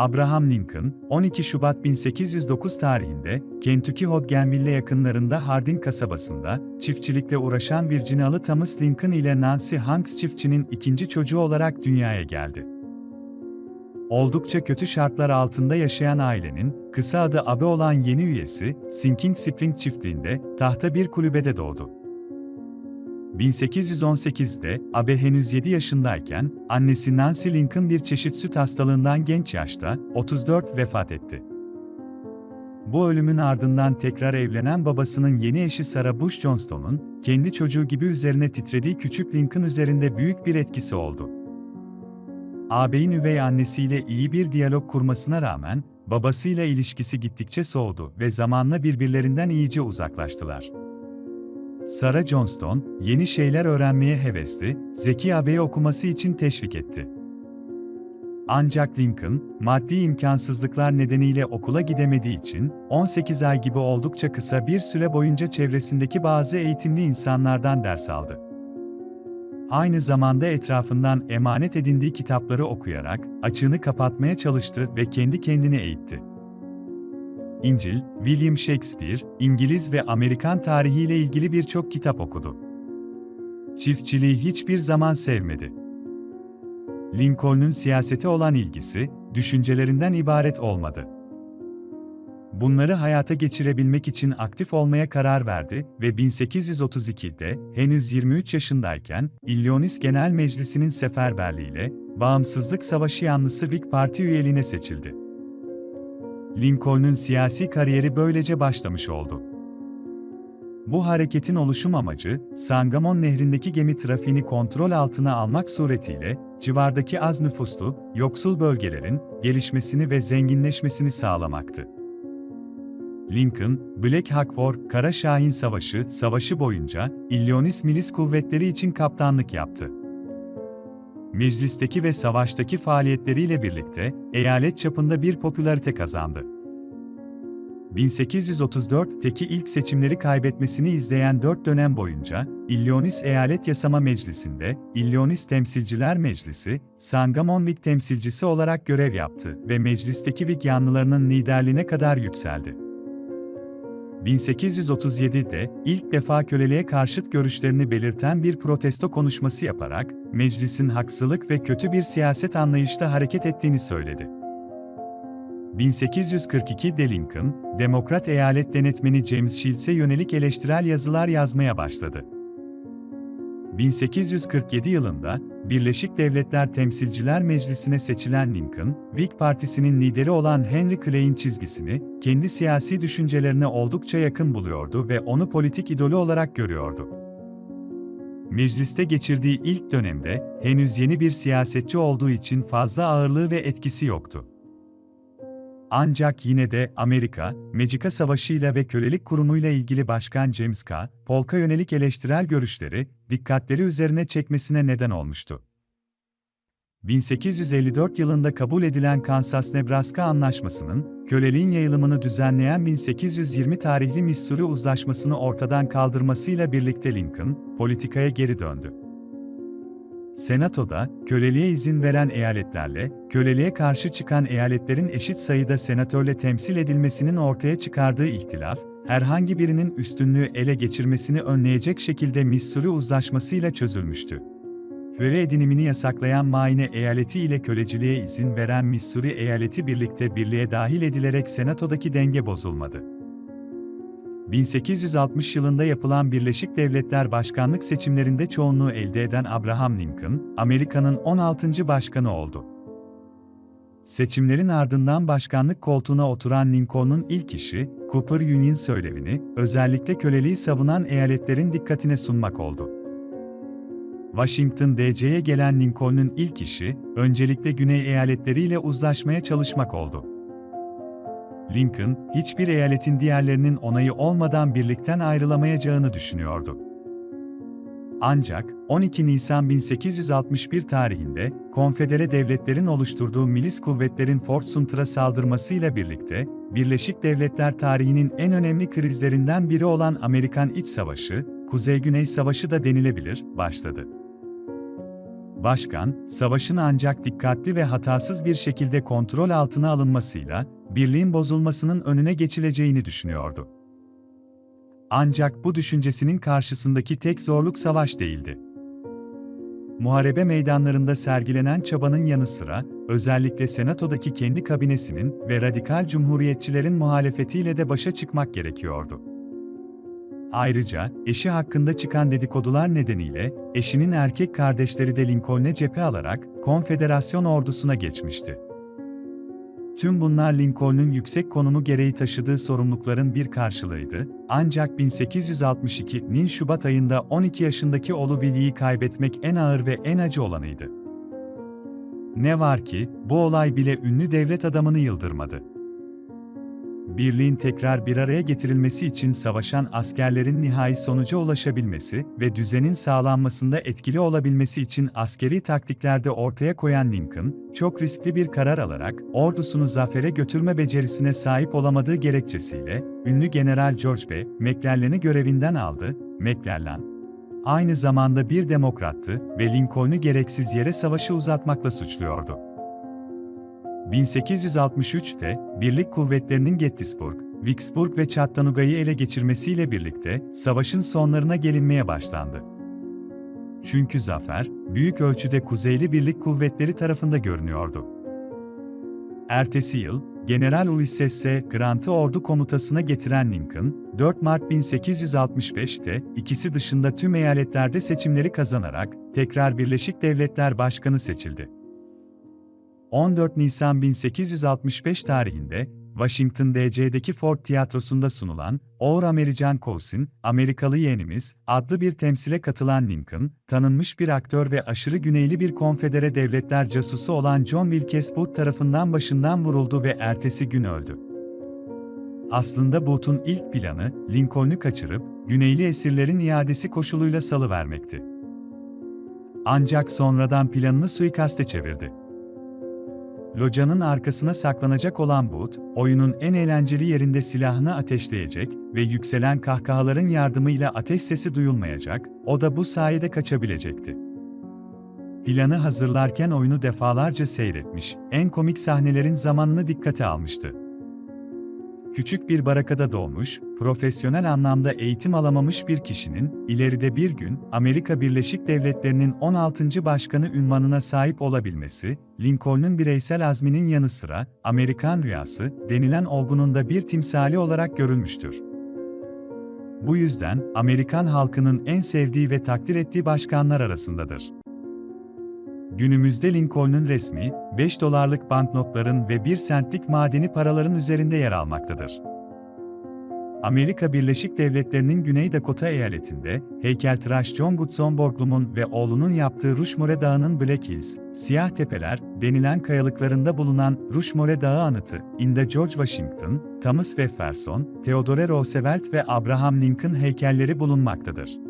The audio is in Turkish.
Abraham Lincoln, 12 Şubat 1809 tarihinde Kentucky Hodgenville yakınlarında Hardin kasabasında çiftçilikle uğraşan Virginialı Thomas Lincoln ile Nancy Hanks çiftçinin ikinci çocuğu olarak dünyaya geldi. Oldukça kötü şartlar altında yaşayan ailenin, kısa adı Abe olan yeni üyesi, Sinking Spring çiftliğinde, tahta bir kulübede doğdu. 1818'de, Abe henüz 7 yaşındayken, annesi Nancy Lincoln bir çeşit süt hastalığından genç yaşta, 34 vefat etti. Bu ölümün ardından tekrar evlenen babasının yeni eşi Sarah Bush Johnston'un, kendi çocuğu gibi üzerine titrediği küçük Lincoln üzerinde büyük bir etkisi oldu. Ağabeyin üvey annesiyle iyi bir diyalog kurmasına rağmen, babasıyla ilişkisi gittikçe soğudu ve zamanla birbirlerinden iyice uzaklaştılar. Sarah Johnston, yeni şeyler öğrenmeye hevesli, Zeki ağabeyi okuması için teşvik etti. Ancak Lincoln, maddi imkansızlıklar nedeniyle okula gidemediği için, 18 ay gibi oldukça kısa bir süre boyunca çevresindeki bazı eğitimli insanlardan ders aldı. Aynı zamanda etrafından emanet edindiği kitapları okuyarak, açığını kapatmaya çalıştı ve kendi kendini eğitti. İncil, William Shakespeare, İngiliz ve Amerikan tarihiyle ilgili birçok kitap okudu. Çiftçiliği hiçbir zaman sevmedi. Lincoln'un siyasete olan ilgisi, düşüncelerinden ibaret olmadı. Bunları hayata geçirebilmek için aktif olmaya karar verdi ve 1832'de henüz 23 yaşındayken Illinois Genel Meclisi'nin seferberliğiyle Bağımsızlık Savaşı yanlısı Whig Parti üyeliğine seçildi. Lincoln'un siyasi kariyeri böylece başlamış oldu. Bu hareketin oluşum amacı, Sangamon Nehri'ndeki gemi trafiğini kontrol altına almak suretiyle, civardaki az nüfuslu, yoksul bölgelerin gelişmesini ve zenginleşmesini sağlamaktı. Lincoln, Black Hawk War, Kara Şahin Savaşı, savaşı boyunca Illinois Milis Kuvvetleri için kaptanlık yaptı. Meclisteki ve savaştaki faaliyetleriyle birlikte eyalet çapında bir popülarite kazandı. 1834'teki ilk seçimleri kaybetmesini izleyen dört dönem boyunca, Illinois Eyalet Yasama Meclisi'nde, Illinois Temsilciler Meclisi, Sangamon Whig temsilcisi olarak görev yaptı ve meclisteki Whig yanlılarının liderliğine kadar yükseldi. 1837'de ilk defa köleliğe karşıt görüşlerini belirten bir protesto konuşması yaparak, meclisin haksızlık ve kötü bir siyaset anlayışta hareket ettiğini söyledi. 1842'de Lincoln, Demokrat eyalet denetmeni James Shields'e yönelik eleştirel yazılar yazmaya başladı. 1847 yılında Birleşik Devletler Temsilciler Meclisi'ne seçilen Lincoln, Whig Partisi'nin lideri olan Henry Clay'in çizgisini kendi siyasi düşüncelerine oldukça yakın buluyordu ve onu politik idolü olarak görüyordu. Mecliste geçirdiği ilk dönemde henüz yeni bir siyasetçi olduğu için fazla ağırlığı ve etkisi yoktu. Ancak yine de Amerika, Meksika Savaşı'yla ve kölelik kurumuyla ilgili Başkan James K. Polk'a yönelik eleştirel görüşleri, dikkatleri üzerine çekmesine neden olmuştu. 1854 yılında kabul edilen Kansas-Nebraska Anlaşması'nın, köleliğin yayılımını düzenleyen 1820 tarihli Missouri Uzlaşması'nı ortadan kaldırmasıyla birlikte Lincoln, politikaya geri döndü. Senatoda, köleliğe izin veren eyaletlerle, köleliğe karşı çıkan eyaletlerin eşit sayıda senatörle temsil edilmesinin ortaya çıkardığı ihtilaf, herhangi birinin üstünlüğü ele geçirmesini önleyecek şekilde Missouri Uzlaşması ile çözülmüştü. Köle edinimini yasaklayan Maine eyaleti ile köleciliğe izin veren Missouri eyaleti birlikte birliğe dahil edilerek senatodaki denge bozulmadı. 1860 yılında yapılan Birleşik Devletler Başkanlık seçimlerinde çoğunluğu elde eden Abraham Lincoln, Amerika'nın 16. başkanı oldu. Seçimlerin ardından başkanlık koltuğuna oturan Lincoln'un ilk işi, Cooper Union söylevini, özellikle köleliği savunan eyaletlerin dikkatine sunmak oldu. Washington DC'ye gelen Lincoln'un ilk işi, öncelikle Güney eyaletleriyle uzlaşmaya çalışmak oldu. Lincoln, hiçbir eyaletin diğerlerinin onayı olmadan birlikten ayrılamayacağını düşünüyordu. Ancak 12 Nisan 1861 tarihinde Konfedere Devletlerin oluşturduğu milis kuvvetlerin Fort Sumter'a saldırmasıyla birlikte Birleşik Devletler tarihinin en önemli krizlerinden biri olan Amerikan İç Savaşı, Kuzey-Güney Savaşı da denilebilir, başladı. Başkan, savaşın ancak dikkatli ve hatasız bir şekilde kontrol altına alınmasıyla, birliğin bozulmasının önüne geçileceğini düşünüyordu. Ancak bu düşüncesinin karşısındaki tek zorluk savaş değildi. Muharebe meydanlarında sergilenen çabanın yanı sıra, özellikle Senato'daki kendi kabinesinin ve radikal cumhuriyetçilerin muhalefetiyle de başa çıkmak gerekiyordu. Ayrıca, eşi hakkında çıkan dedikodular nedeniyle, eşinin erkek kardeşleri de Lincoln'e cephe alarak, konfederasyon ordusuna geçmişti. Tüm bunlar Lincoln'un yüksek konumu gereği taşıdığı sorumlulukların bir karşılığıydı, ancak 1862'nin Şubat ayında 12 yaşındaki oğlu Billy'yi kaybetmek en ağır ve en acı olanıydı. Ne var ki, bu olay bile ünlü devlet adamını yıldırmadı birliğin tekrar bir araya getirilmesi için savaşan askerlerin nihai sonuca ulaşabilmesi ve düzenin sağlanmasında etkili olabilmesi için askeri taktiklerde ortaya koyan Lincoln, çok riskli bir karar alarak ordusunu zafere götürme becerisine sahip olamadığı gerekçesiyle ünlü General George B. McClellan'ı görevinden aldı. McClellan, aynı zamanda bir demokrattı ve Lincoln'u gereksiz yere savaşı uzatmakla suçluyordu. 1863'te, Birlik kuvvetlerinin Gettysburg, Vicksburg ve Chattanoogha'yı ele geçirmesiyle birlikte savaşın sonlarına gelinmeye başlandı. Çünkü zafer, büyük ölçüde Kuzeyli Birlik kuvvetleri tarafında görünüyordu. Ertesi yıl, General Ulysses S. Grant'ı ordu komutasına getiren Lincoln, 4 Mart 1865'te ikisi dışında tüm eyaletlerde seçimleri kazanarak tekrar Birleşik Devletler Başkanı seçildi. 14 Nisan 1865 tarihinde Washington DC'deki Ford Tiyatrosu'nda sunulan Our American Cousin, Amerikalı Yeğenimiz adlı bir temsile katılan Lincoln, tanınmış bir aktör ve aşırı güneyli bir konfedere devletler casusu olan John Wilkes Booth tarafından başından vuruldu ve ertesi gün öldü. Aslında Booth'un ilk planı, Lincoln'u kaçırıp, güneyli esirlerin iadesi koşuluyla salıvermekti. Ancak sonradan planını suikaste çevirdi. Locanın arkasına saklanacak olan Booth, oyunun en eğlenceli yerinde silahını ateşleyecek ve yükselen kahkahaların yardımıyla ateş sesi duyulmayacak, o da bu sayede kaçabilecekti. Planı hazırlarken oyunu defalarca seyretmiş, en komik sahnelerin zamanını dikkate almıştı. Küçük bir barakada doğmuş, profesyonel anlamda eğitim alamamış bir kişinin, ileride bir gün, Amerika Birleşik Devletleri'nin 16. başkanı ünvanına sahip olabilmesi, Lincoln'un bireysel azminin yanı sıra, Amerikan rüyası, denilen olgunun da bir timsali olarak görülmüştür. Bu yüzden, Amerikan halkının en sevdiği ve takdir ettiği başkanlar arasındadır. Günümüzde Lincoln'un resmi, 5 dolarlık banknotların ve 1 sentlik madeni paraların üzerinde yer almaktadır. Amerika Birleşik Devletleri'nin Güney Dakota eyaletinde, heykeltıraş John Goodson Borglum'un ve oğlunun yaptığı Rushmore Dağı'nın Black Hills, Siyah Tepeler, denilen kayalıklarında bulunan Rushmore Dağı anıtı, inde George Washington, Thomas Jefferson, Theodore Roosevelt ve Abraham Lincoln heykelleri bulunmaktadır.